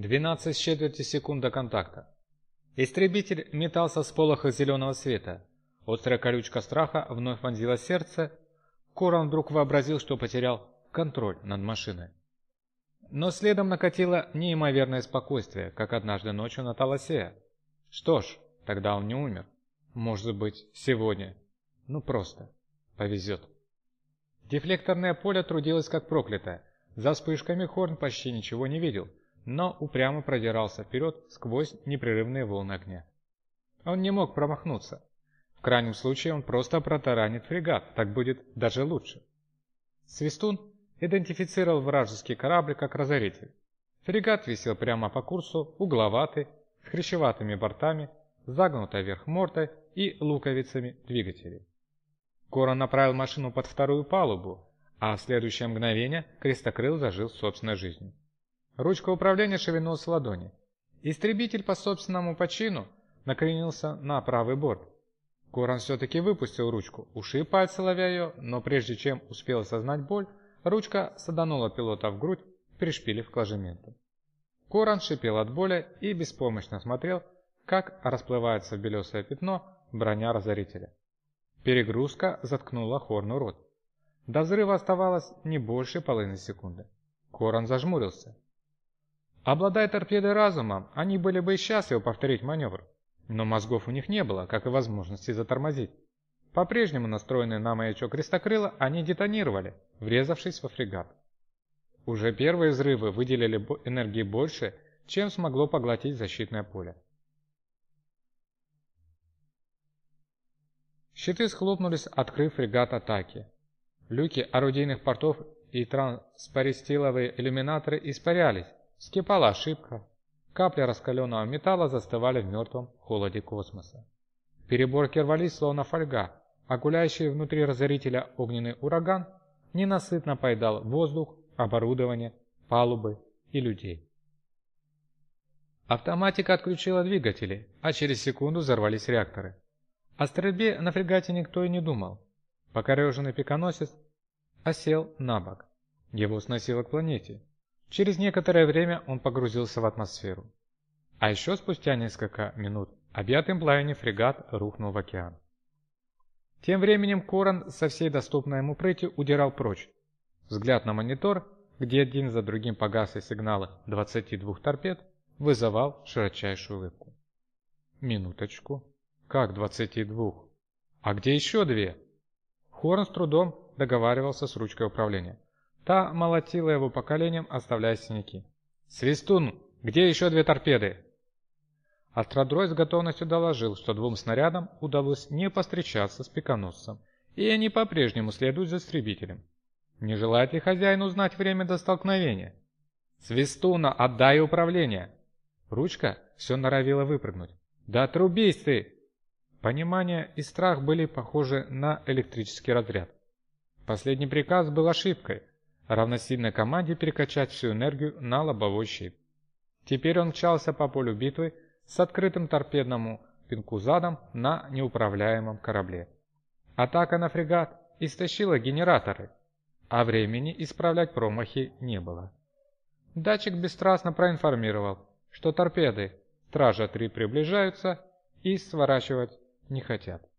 12 с четверти секунд до контакта. Истребитель метался с полоха зеленого света. Острая колючка страха вновь вонзила сердце. Корон вдруг вообразил, что потерял контроль над машиной. Но следом накатило неимоверное спокойствие, как однажды ночью на Таласея. Что ж, тогда он не умер. Может быть, сегодня. Ну просто. Повезет. Дефлекторное поле трудилось как проклятое. За вспышками Хорн почти ничего не видел, но упрямо продирался вперед сквозь непрерывные волны огня. Он не мог промахнуться. В крайнем случае он просто протаранит фрегат, так будет даже лучше. Свистун идентифицировал вражеский корабль как разоритель. Фрегат висел прямо по курсу, угловатый, с хрящеватыми бортами, загнутой вверх мордой и луковицами двигателей. Корон направил машину под вторую палубу, а в следующее мгновение крестокрыл зажил собственной жизнью. Ручка управления шевельнулась в ладони. Истребитель по собственному почину накренился на правый борт. Корон все-таки выпустил ручку, уши и пальцы ловя ее, но прежде чем успел осознать боль, ручка саданула пилота в грудь, пришпилив к ложементу. Корон шипел от боли и беспомощно смотрел, как расплывается в белесое пятно броня разорителя. Перегрузка заткнула Хорну рот. До взрыва оставалось не больше половины секунды. Корон зажмурился. Обладая торпедой разумом, они были бы счастливы повторить маневр. Но мозгов у них не было, как и возможности затормозить. По-прежнему настроенные на маячок крестокрыла, они детонировали, врезавшись во фрегат. Уже первые взрывы выделили энергии больше, чем смогло поглотить защитное поле. Щиты схлопнулись, открыв фрегат атаки. Люки орудийных портов и транспаристиловые иллюминаторы испарялись. Скипала ошибка. Капли раскаленного металла застывали в мертвом холоде космоса. Переборки рвались, словно фольга, а гуляющий внутри разорителя огненный ураган ненасытно поедал воздух, оборудование, палубы и людей. Автоматика отключила двигатели, а через секунду взорвались реакторы. О стрельбе на фрегате никто и не думал. Покореженный пиконосец осел на бок. Его сносило к планете. Через некоторое время он погрузился в атмосферу. А еще спустя несколько минут объятым пламенем фрегат рухнул в океан. Тем временем Коран со всей доступной ему прытью удирал прочь. Взгляд на монитор, где один за другим погасли сигналы 22 торпед, вызывал широчайшую улыбку. Минуточку. «Как двадцати двух? А где еще две?» Хорн с трудом договаривался с ручкой управления. Та молотила его по коленям, оставляя синяки. «Свистун, где еще две торпеды?» Астродрой с готовностью доложил, что двум снарядам удалось не постречаться с пиконосцем, и они по-прежнему следуют за истребителем. Не желает ли хозяин узнать время до столкновения? «Свистуна, отдай управление!» Ручка все норовила выпрыгнуть. «Да отрубись ты!» Понимание и страх были похожи на электрический разряд. Последний приказ был ошибкой, равносильной команде перекачать всю энергию на лобовой щит. Теперь он мчался по полю битвы с открытым торпедному пинку задом на неуправляемом корабле. Атака на фрегат истощила генераторы, а времени исправлять промахи не было. Датчик бесстрастно проинформировал, что торпеды Стража-3 приближаются и сворачивать не хотят.